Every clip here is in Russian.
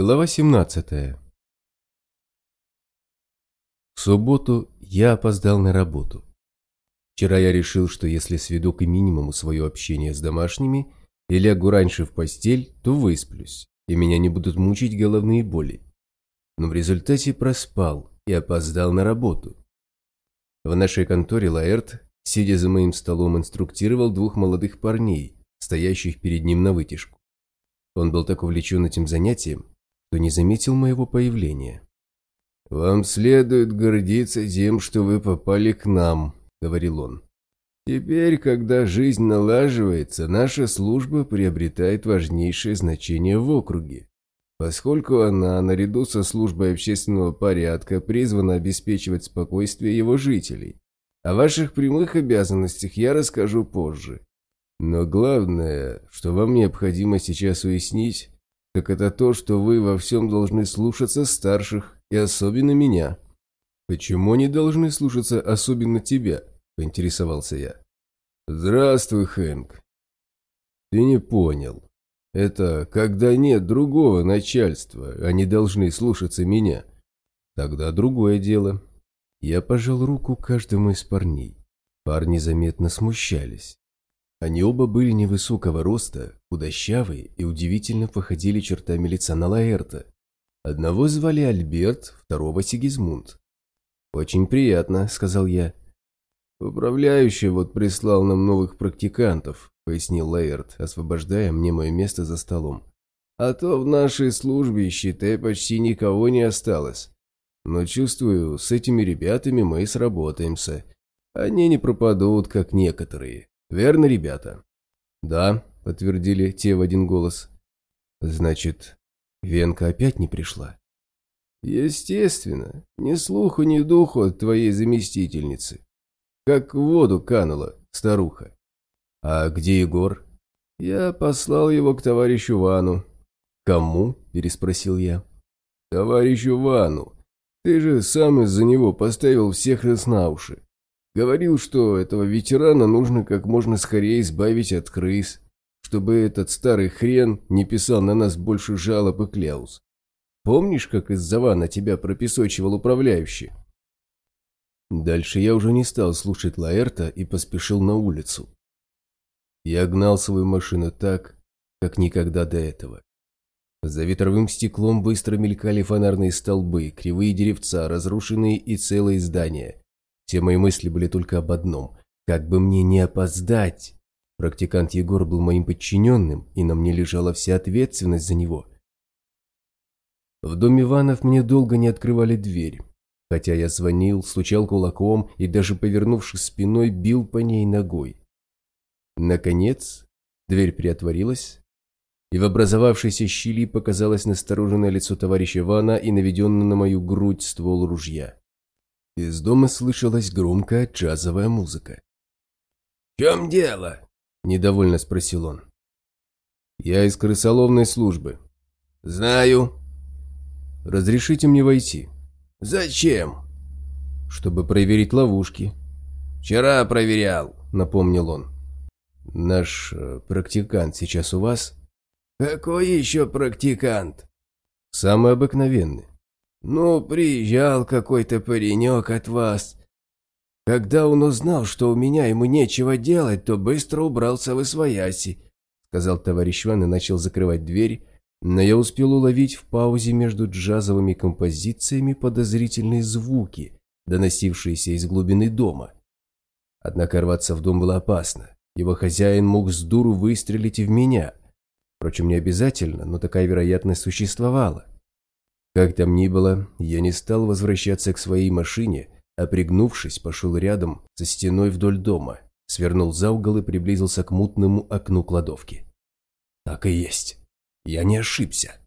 Глава 17 В субботу я опоздал на работу. Вчера я решил, что если сведу к минимуму свое общение с домашними и лягу раньше в постель, то высплюсь, и меня не будут мучить головные боли. Но в результате проспал и опоздал на работу. В нашей конторе Лаэрт, сидя за моим столом, инструктировал двух молодых парней, стоящих перед ним на вытяжку. Он был так увлечен этим занятием, что не заметил моего появления. «Вам следует гордиться тем, что вы попали к нам», — говорил он. «Теперь, когда жизнь налаживается, наша служба приобретает важнейшее значение в округе, поскольку она, наряду со службой общественного порядка, призвана обеспечивать спокойствие его жителей. О ваших прямых обязанностях я расскажу позже. Но главное, что вам необходимо сейчас уяснить, так это то, что вы во всем должны слушаться старших, и особенно меня». «Почему они должны слушаться особенно тебя?» – поинтересовался я. «Здравствуй, Хэнк». «Ты не понял. Это когда нет другого начальства, они должны слушаться меня. Тогда другое дело». Я пожал руку каждому из парней. Парни заметно смущались. Они оба были невысокого роста, худощавые и удивительно походили чертами лица на Лаэрта. Одного звали Альберт, второго Сигизмунд. «Очень приятно», — сказал я. «Управляющий вот прислал нам новых практикантов», — пояснил Лаэрт, освобождая мне мое место за столом. «А то в нашей службе, считай, почти никого не осталось. Но чувствую, с этими ребятами мы сработаемся. Они не пропадут, как некоторые. Верно, ребята?» «Да», — подтвердили те в один голос. «Значит, Венка опять не пришла?» «Естественно. Ни слуху, ни духу от твоей заместительницы. Как в воду канула, старуха». «А где Егор?» «Я послал его к товарищу Вану». «Кому?» – переспросил я. «Товарищу Вану. Ты же сам из-за него поставил всех раз на уши. Говорил, что этого ветерана нужно как можно скорее избавить от крыс, чтобы этот старый хрен не писал на нас больше жалоб и кляуз. Помнишь, как из-за вана тебя пропесочивал управляющий? Дальше я уже не стал слушать Лаэрта и поспешил на улицу. Я гнал свою машину так, как никогда до этого. За ветровым стеклом быстро мелькали фонарные столбы, кривые деревца, разрушенные и целые здания, все мои мысли были только об одном – как бы мне не опоздать. Практикант Егор был моим подчиненным, и на мне лежала вся ответственность за него. В доме Иванов мне долго не открывали дверь, хотя я звонил, стучал кулаком и даже повернувшись спиной бил по ней ногой. Наконец, дверь приотворилась, и в образовавшейся щели показалось настороженное лицо товарища Ивана и наведенный на мою грудь ствол ружья. Из дома слышалась громкая джазовая музыка. «В чем дело?» – недовольно спросил он. «Я из крысоловной службы». «Знаю». «Разрешите мне войти?» «Зачем?» «Чтобы проверить ловушки». «Вчера проверял», – напомнил он. «Наш э, практикант сейчас у вас?» «Какой еще практикант?» «Самый обыкновенный». «Ну, приезжал какой-то паренек от вас. Когда он узнал, что у меня ему нечего делать, то быстро убрался в Освояси», сказал товарищ Ван и начал закрывать дверь, но я успел уловить в паузе между джазовыми композициями подозрительные звуки, доносившиеся из глубины дома. Однако рваться в дом было опасно. Его хозяин мог с дуру выстрелить в меня. Впрочем, не обязательно, но такая вероятность существовала. Как там ни было, я не стал возвращаться к своей машине, а пригнувшись, пошел рядом со стеной вдоль дома, свернул за угол и приблизился к мутному окну кладовки. Так и есть. Я не ошибся.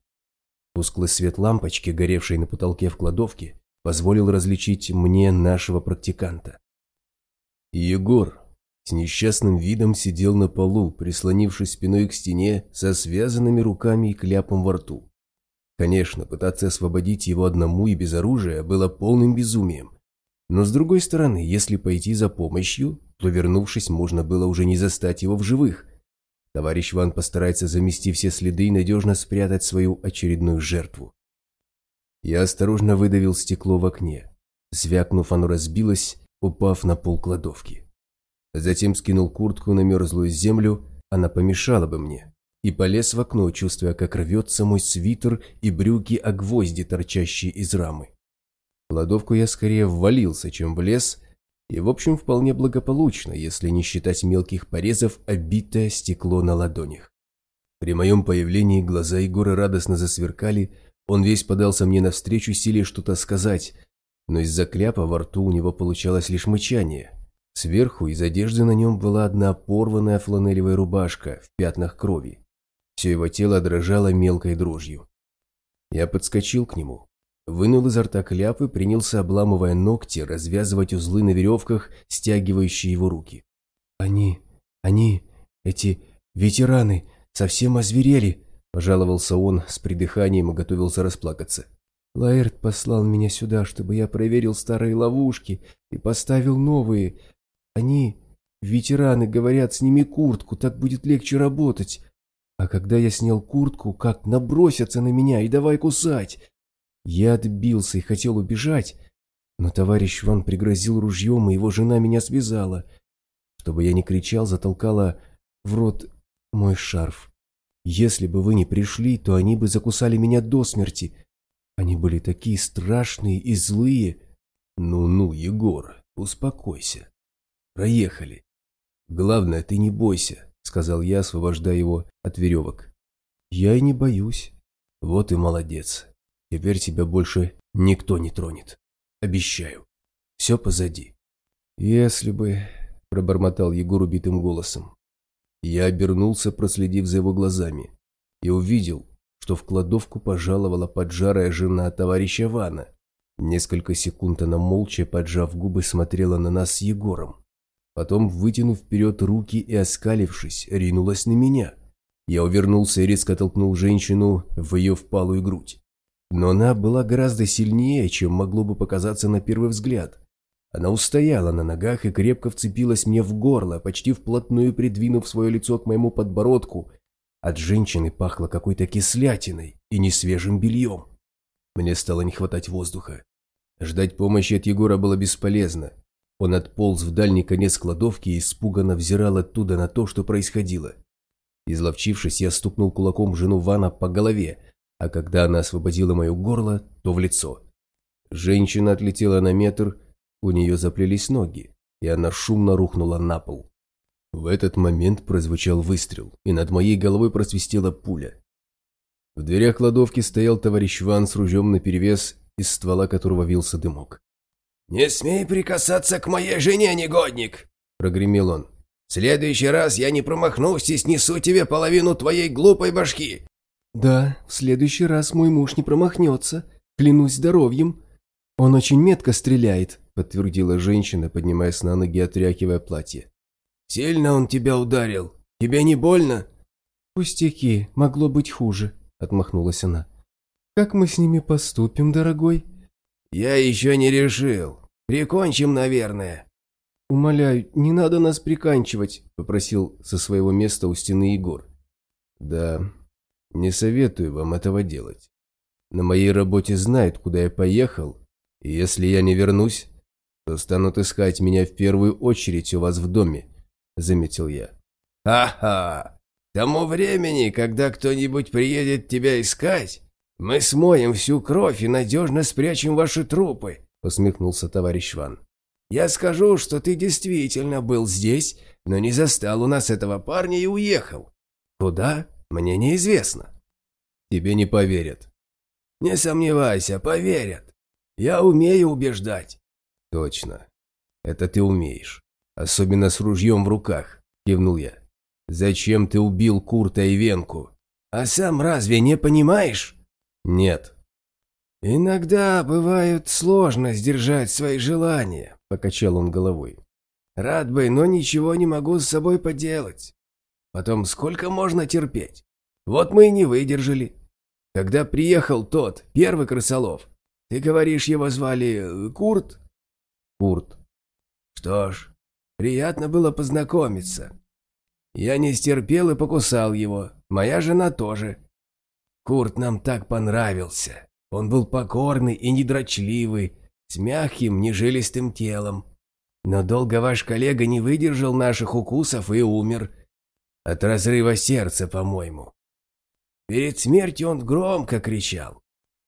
Тусклый свет лампочки, горевшей на потолке в кладовке, позволил различить мне нашего практиканта. Егор с несчастным видом сидел на полу, прислонившись спиной к стене со связанными руками и кляпом во рту. Конечно, пытаться освободить его одному и без оружия было полным безумием. Но с другой стороны, если пойти за помощью, то вернувшись, можно было уже не застать его в живых. Товарищ Ван постарается замести все следы и надежно спрятать свою очередную жертву. Я осторожно выдавил стекло в окне. Звякнув, оно разбилось, упав на пол кладовки. Затем скинул куртку на мерзлую землю, она помешала бы мне, и полез в окно, чувствуя, как рвется мой свитер и брюки о гвозди, торчащие из рамы. В кладовку я скорее ввалился, чем влез, и, в общем, вполне благополучно, если не считать мелких порезов, обитое стекло на ладонях. При моем появлении глаза Егора радостно засверкали, он весь подался мне навстречу, силе что-то сказать, но из-за кляпа во рту у него получалось лишь мычание. Сверху из одежды на нем была одна порванная фланелевая рубашка в пятнах крови. Все его тело дрожало мелкой дрожью. Я подскочил к нему, вынул изо рта кляп и принялся, обламывая ногти, развязывать узлы на веревках, стягивающие его руки. «Они, они, эти ветераны, совсем озверели!» – пожаловался он с придыханием и готовился расплакаться. Лаэрт послал меня сюда, чтобы я проверил старые ловушки и поставил новые. Они, ветераны, говорят, сними куртку, так будет легче работать. А когда я снял куртку, как набросятся на меня и давай кусать. Я отбился и хотел убежать, но товарищ Ван пригрозил ружьем, и его жена меня связала. Чтобы я не кричал, затолкала в рот мой шарф. Если бы вы не пришли, то они бы закусали меня до смерти. Они были такие страшные и злые. Ну-ну, Егор, успокойся. Проехали. Главное, ты не бойся, сказал я, освобождая его от веревок. Я и не боюсь. Вот и молодец. Теперь тебя больше никто не тронет. Обещаю. Все позади. Если бы... Пробормотал Егор убитым голосом. Я обернулся, проследив за его глазами, и увидел, что в кладовку пожаловала поджарая жена товарища Вана. Несколько секунд она молча, поджав губы, смотрела на нас с Егором. Потом, вытянув вперед руки и оскалившись, ринулась на меня. Я увернулся и резко толкнул женщину в ее впалую грудь. Но она была гораздо сильнее, чем могло бы показаться на первый взгляд. Она устояла на ногах и крепко вцепилась мне в горло, почти вплотную придвинув свое лицо к моему подбородку от женщины пахло какой-то кислятиной и несвежим бельем. Мне стало не хватать воздуха. Ждать помощи от Егора было бесполезно. Он отполз в дальний конец кладовки и испуганно взирал оттуда на то, что происходило. Изловчившись, я стукнул кулаком жену Вана по голове, а когда она освободила мое горло, то в лицо. Женщина отлетела на метр, у нее заплелись ноги, и она шумно рухнула на пол. В этот момент прозвучал выстрел, и над моей головой просвистела пуля. В дверях кладовки стоял товарищ Ван с ружьем наперевес, из ствола которого вился дымок. «Не смей прикасаться к моей жене, негодник!» – прогремел он. «В следующий раз я не промахнусь и снесу тебе половину твоей глупой башки!» «Да, в следующий раз мой муж не промахнется, клянусь здоровьем. Он очень метко стреляет», – подтвердила женщина, поднимаясь на ноги, отряхивая платье. «Сильно он тебя ударил? Тебе не больно?» «Пустяки, могло быть хуже», — отмахнулась она. «Как мы с ними поступим, дорогой?» «Я еще не решил. Прикончим, наверное». «Умоляю, не надо нас приканчивать», — попросил со своего места у стены Егор. «Да, не советую вам этого делать. На моей работе знают, куда я поехал, и если я не вернусь, то станут искать меня в первую очередь у вас в доме. – заметил я. «Ха-ха! Тому времени, когда кто-нибудь приедет тебя искать, мы смоем всю кровь и надежно спрячем ваши трупы», – усмехнулся товарищ Ван. «Я скажу, что ты действительно был здесь, но не застал у нас этого парня и уехал. Куда? Мне неизвестно». «Тебе не поверят». «Не сомневайся, поверят. Я умею убеждать». «Точно. Это ты умеешь. Особенно с ружьем в руках, кивнул я. Зачем ты убил Курта и Венку? А сам разве не понимаешь? Нет. Иногда бывает сложно сдержать свои желания, покачал он головой. Рад бы, но ничего не могу с собой поделать. Потом сколько можно терпеть? Вот мы и не выдержали. Когда приехал тот, первый крысолов, ты говоришь, его звали э, Курт? Курт. Что ж, Приятно было познакомиться. Я не стерпел и покусал его. Моя жена тоже. Курт нам так понравился. Он был покорный и недрочливый, с мягким, нежилистым телом. Но долго ваш коллега не выдержал наших укусов и умер. От разрыва сердца, по-моему. Перед смертью он громко кричал.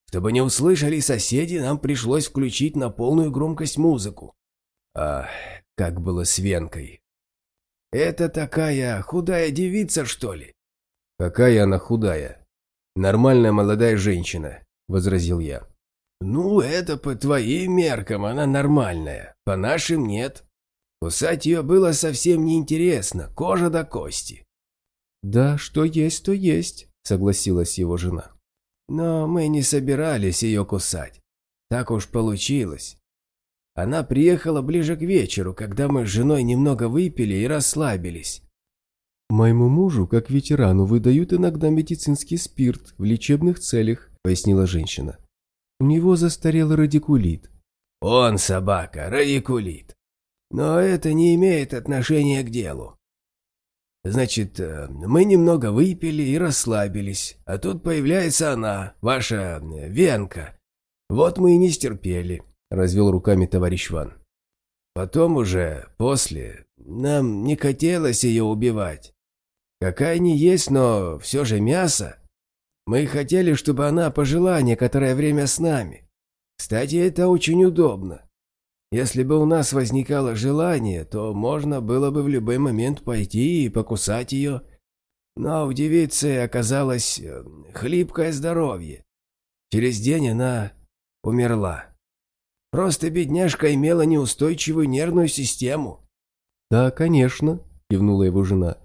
Чтобы не услышали соседи, нам пришлось включить на полную громкость музыку. А как было с Венкой? Это такая худая девица, что ли? Какая она худая? Нормальная молодая женщина, возразил я. Ну, это по твоим меркам она нормальная, по нашим нет. Кусать ее было совсем неинтересно, кожа до кости. Да, что есть, то есть, согласилась его жена. Но мы не собирались ее кусать. Так уж получилось. Она приехала ближе к вечеру, когда мы с женой немного выпили и расслабились. «Моему мужу, как ветерану, выдают иногда медицинский спирт в лечебных целях», – пояснила женщина. «У него застарел радикулит». «Он собака, радикулит. Но это не имеет отношения к делу. Значит, э, мы немного выпили и расслабились, а тут появляется она, ваша э, Венка. Вот мы и не стерпели развел руками товарищ Ван. Потом уже, после, нам не хотелось ее убивать. Какая не есть, но все же мясо. Мы хотели, чтобы она пожила некоторое время с нами. Кстати, это очень удобно. Если бы у нас возникало желание, то можно было бы в любой момент пойти и покусать ее. Но у девицы оказалось э, хлипкое здоровье. Через день она умерла. Просто бедняжка имела неустойчивую нервную систему». «Да, конечно», – кивнула его жена.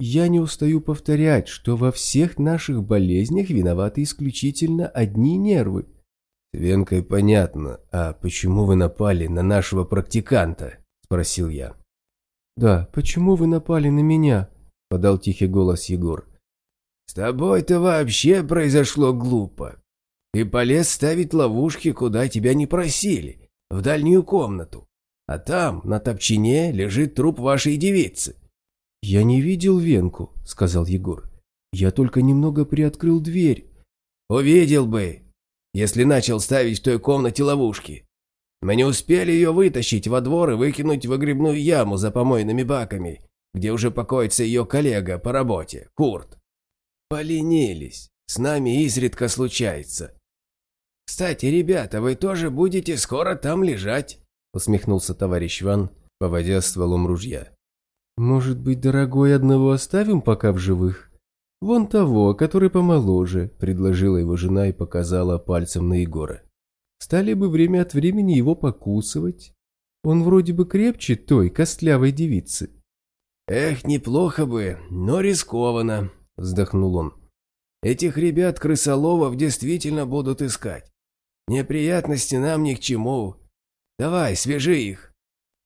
«Я не устаю повторять, что во всех наших болезнях виноваты исключительно одни нервы». «С Венкой понятно. А почему вы напали на нашего практиканта?» – спросил я. «Да, почему вы напали на меня?» – подал тихий голос Егор. «С тобой-то вообще произошло глупо. Ты полез ставить ловушки, куда тебя не просили, в дальнюю комнату. А там, на топчине, лежит труп вашей девицы. «Я не видел Венку», — сказал Егор. «Я только немного приоткрыл дверь». «Увидел бы, если начал ставить в той комнате ловушки. Мы не успели ее вытащить во двор и выкинуть в выгребную яму за помойными баками, где уже покоится ее коллега по работе, Курт. Поленились. С нами изредка случается. «Кстати, ребята, вы тоже будете скоро там лежать», — усмехнулся товарищ Ван, поводя стволом ружья. «Может быть, дорогой, одного оставим пока в живых? Вон того, который помоложе», — предложила его жена и показала пальцем на Егора. «Стали бы время от времени его покусывать. Он вроде бы крепче той костлявой девицы». «Эх, неплохо бы, но рискованно», — вздохнул он. «Этих ребят крысоловов действительно будут искать. Неприятности нам ни к чему. Давай, свяжи их.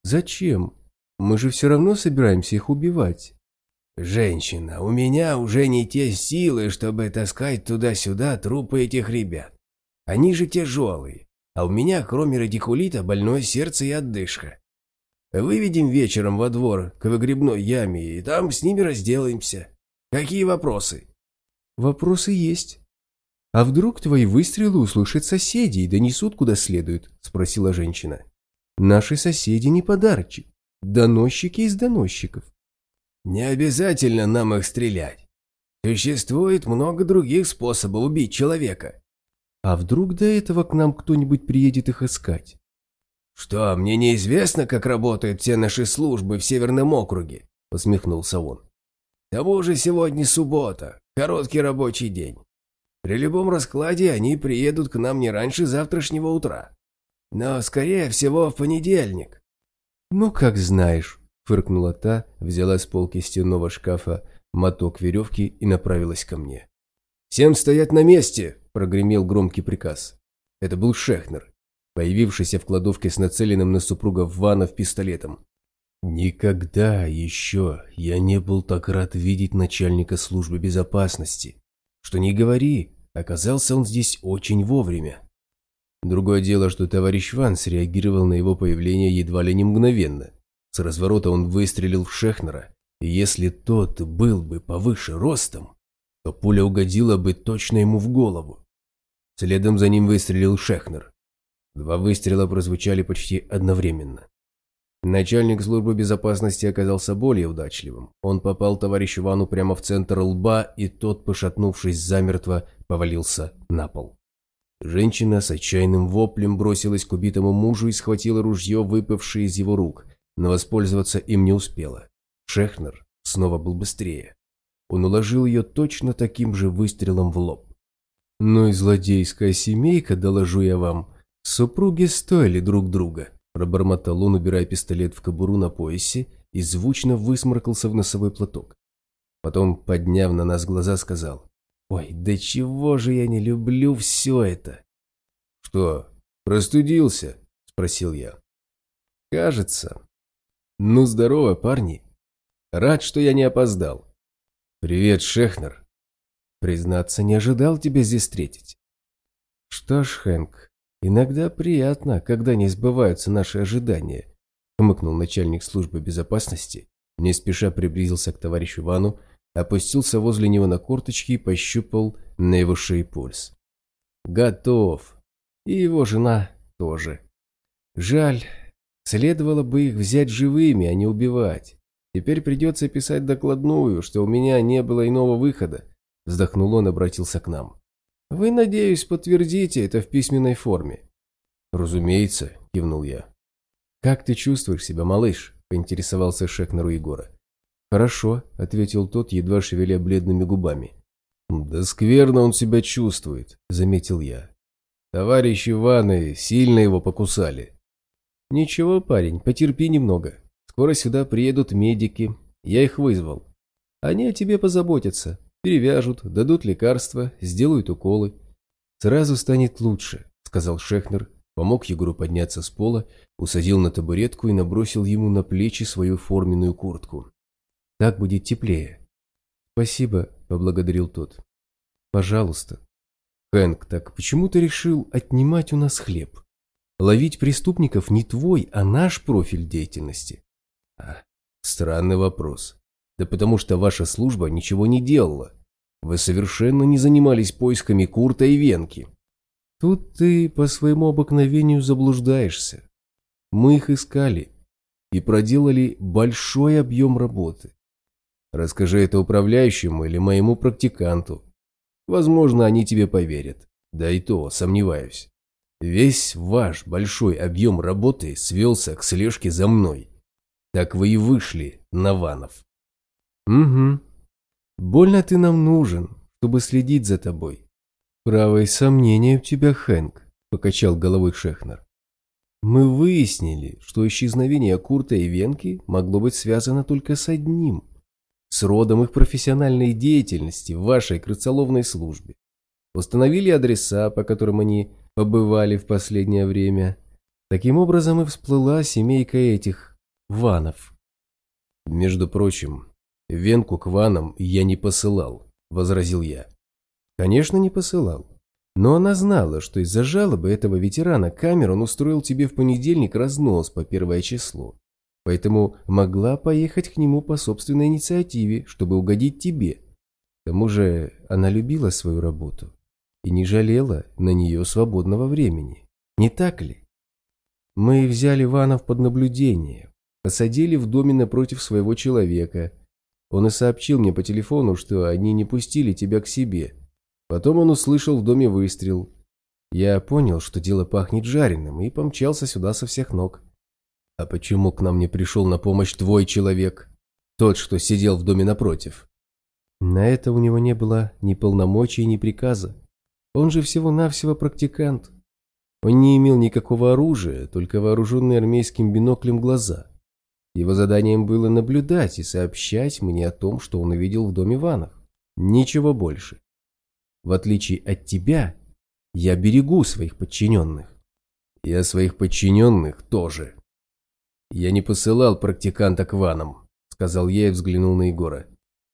Зачем? Мы же все равно собираемся их убивать. Женщина, у меня уже не те силы, чтобы таскать туда-сюда трупы этих ребят. Они же тяжелые, а у меня, кроме радикулита, больное сердце и отдышка. Выведем вечером во двор к выгребной яме, и там с ними разделаемся. Какие вопросы? Вопросы есть. «А вдруг твои выстрелы услышат соседи и донесут куда следует?» – спросила женщина. «Наши соседи не подарочек. Доносчики из доносчиков». «Не обязательно нам их стрелять. Существует много других способов убить человека». «А вдруг до этого к нам кто-нибудь приедет их искать?» «Что, мне неизвестно, как работают все наши службы в Северном округе?» – посмехнулся он. «К тому же сегодня суббота, короткий рабочий день. При любом раскладе они приедут к нам не раньше завтрашнего утра. Но, скорее всего, в понедельник». «Ну, как знаешь», – фыркнула та, взяла с полки стенного шкафа моток веревки и направилась ко мне. «Всем стоять на месте!» – прогремел громкий приказ. Это был Шехнер, появившийся в кладовке с нацеленным на супруга Ванов пистолетом. Никогда еще я не был так рад видеть начальника службы безопасности. Что не говори, Оказался он здесь очень вовремя. Другое дело, что товарищ Ван среагировал на его появление едва ли не мгновенно. С разворота он выстрелил в Шехнера, И если тот был бы повыше ростом, то пуля угодила бы точно ему в голову. Следом за ним выстрелил Шехнер. Два выстрела прозвучали почти одновременно. Начальник службы безопасности оказался более удачливым. Он попал товарищу Ивану прямо в центр лба, и тот, пошатнувшись замертво, повалился на пол. Женщина с отчаянным воплем бросилась к убитому мужу и схватила ружье, выпавшее из его рук, но воспользоваться им не успела. Шехнер снова был быстрее. Он уложил ее точно таким же выстрелом в лоб. «Ну и злодейская семейка, доложу я вам. Супруги стоили друг друга», – пробормотал он, убирая пистолет в кобуру на поясе и звучно высморкался в носовой платок. Потом, подняв на нас глаза, сказал, «Ой, да чего же я не люблю все это?» «Что, простудился?» – спросил я. «Кажется». «Ну, здорово, парни. Рад, что я не опоздал. Привет, Шехнер. Признаться, не ожидал тебя здесь встретить. Что ж, Хэнк, иногда приятно, когда не сбываются наши ожидания, хмыкнул начальник службы безопасности, не спеша приблизился к товарищу Ивану, опустился возле него на корточки и пощупал на его шее пульс. Готов. И его жена тоже. Жаль, следовало бы их взять живыми, а не убивать. Теперь придется писать докладную, что у меня не было иного выхода. Вздохнул он и обратился к нам. Вы, надеюсь, подтвердите это в письменной форме. Разумеется, кивнул я. Как ты чувствуешь себя, малыш? Поинтересовался Шекнер у Егора. Хорошо, ответил тот, едва шевеля бледными губами. Да скверно он себя чувствует, заметил я. Товарищи Иваны сильно его покусали. Ничего, парень, потерпи немного, Скоро сюда приедут медики. Я их вызвал. Они о тебе позаботятся. Перевяжут, дадут лекарства, сделают уколы. Сразу станет лучше, сказал Шехнер, помог Егору подняться с пола, усадил на табуретку и набросил ему на плечи свою форменную куртку. Так будет теплее. Спасибо, поблагодарил тот. Пожалуйста. Хэнк, так почему ты решил отнимать у нас хлеб? Ловить преступников не твой, а наш профиль деятельности. Странный вопрос. Да потому что ваша служба ничего не делала. Вы совершенно не занимались поисками Курта и Венки. Тут ты по своему обыкновению заблуждаешься. Мы их искали и проделали большой объем работы. Расскажи это управляющему или моему практиканту. Возможно, они тебе поверят. Да и то, сомневаюсь. Весь ваш большой объем работы свелся к слежке за мной. Так вы и вышли, Наванов. Угу. Больно ты нам нужен, чтобы следить за тобой. Правое сомнение у тебя, Хэнк, покачал головой Шехнер. Мы выяснили, что исчезновение Курта и Венки могло быть связано только с одним – с родом их профессиональной деятельности в вашей крыцеловной службе. Установили адреса, по которым они побывали в последнее время. Таким образом и всплыла семейка этих Ванов. Между прочим, Венку к Ванам я не посылал, возразил я. Конечно, не посылал. Но она знала, что из-за жалобы этого ветерана Камерон устроил тебе в понедельник разнос по первое число. Поэтому могла поехать к нему по собственной инициативе, чтобы угодить тебе. К тому же она любила свою работу и не жалела на нее свободного времени. Не так ли? Мы взяли Ванов под наблюдение, Посадили в доме напротив своего человека. Он и сообщил мне по телефону, что они не пустили тебя к себе. Потом он услышал в доме выстрел. Я понял, что дело пахнет жареным, и помчался сюда со всех ног. А почему к нам не пришел на помощь твой человек? Тот, что сидел в доме напротив. На это у него не было ни полномочий, ни приказа. Он же всего-навсего практикант. Он не имел никакого оружия, только вооруженные армейским биноклем глаза. Его заданием было наблюдать и сообщать мне о том, что он увидел в доме Ванов. Ничего больше. В отличие от тебя, я берегу своих подчиненных. Я своих подчиненных тоже. Я не посылал практиканта к Ванам, сказал я и взглянул на Егора.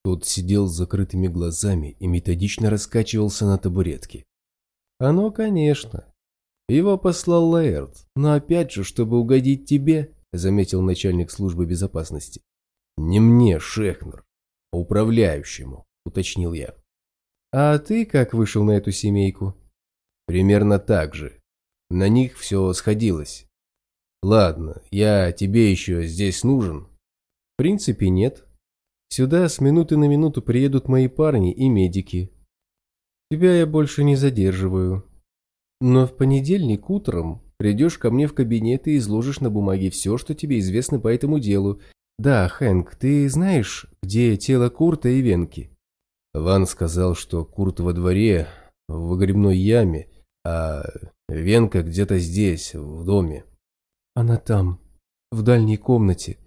Тот сидел с закрытыми глазами и методично раскачивался на табуретке. Оно, конечно. Его послал Лаэрт, но опять же, чтобы угодить тебе, заметил начальник службы безопасности. Не мне, Шехнер, а управляющему, уточнил я. А ты как вышел на эту семейку? Примерно так же. На них все сходилось. Ладно, я тебе еще здесь нужен? В принципе, нет. Сюда с минуты на минуту приедут мои парни и медики. Тебя я больше не задерживаю. Но в понедельник утром придешь ко мне в кабинет и изложишь на бумаге все, что тебе известно по этому делу. Да, Хэнк, ты знаешь, где тело Курта и Венки? Ван сказал, что Курт во дворе, в выгребной яме, а Венка где-то здесь, в доме. Она там, в дальней комнате.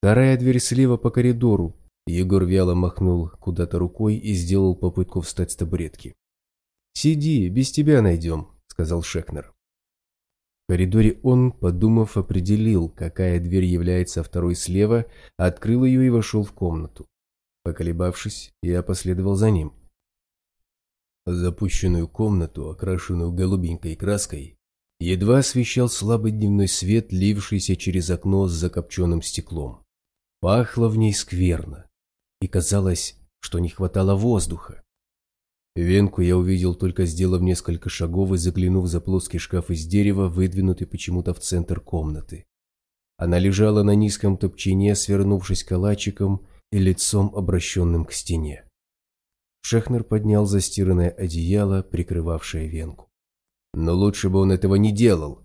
Вторая дверь слева по коридору. Егор вяло махнул куда-то рукой и сделал попытку встать с табуретки. «Сиди, без тебя найдем», — сказал Шекнер. В коридоре он, подумав, определил, какая дверь является второй слева, открыл ее и вошел в комнату. Поколебавшись, я последовал за ним. Запущенную комнату, окрашенную голубенькой краской, едва освещал слабый дневной свет, лившийся через окно с закопченным стеклом. Пахло в ней скверно, и казалось, что не хватало воздуха. Венку я увидел только сделав несколько шагов и заглянув за плоский шкаф из дерева, выдвинутый почему-то в центр комнаты. Она лежала на низком топчине, свернувшись калачиком и лицом обращенным к стене. Шехнер поднял застиранное одеяло, прикрывавшее Венку. Но лучше бы он этого не делал.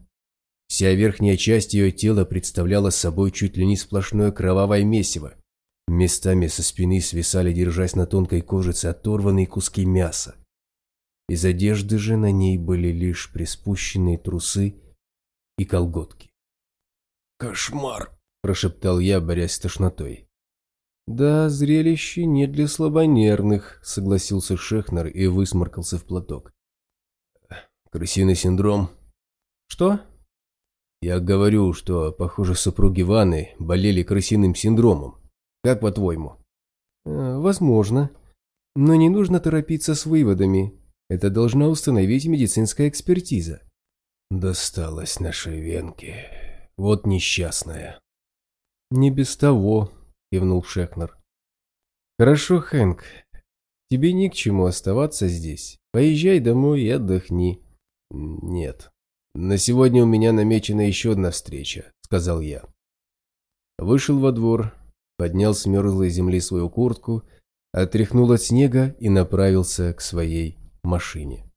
Вся верхняя часть ее тела представляла собой чуть ли не сплошное кровавое месиво, Местами со спины свисали, держась на тонкой кожице, оторванные куски мяса. Из одежды же на ней были лишь приспущенные трусы и колготки. «Кошмар!» – прошептал я, борясь с тошнотой. «Да, зрелище не для слабонервных», – согласился Шехнер и высморкался в платок. «Крысиный синдром?» «Что?» «Я говорю, что, похоже, супруги Ванны болели крысиным синдромом. Как по-твоему? Э, возможно. Но не нужно торопиться с выводами. Это должна установить медицинская экспертиза. Досталось нашей венке. Вот несчастная. Не без того, кивнул Шехнер. Хорошо, Хэнк. Тебе ни к чему оставаться здесь. Поезжай домой и отдохни. Нет. На сегодня у меня намечена еще одна встреча, сказал я. Вышел во двор, поднял с мерзлой земли свою куртку, отряхнул от снега и направился к своей машине.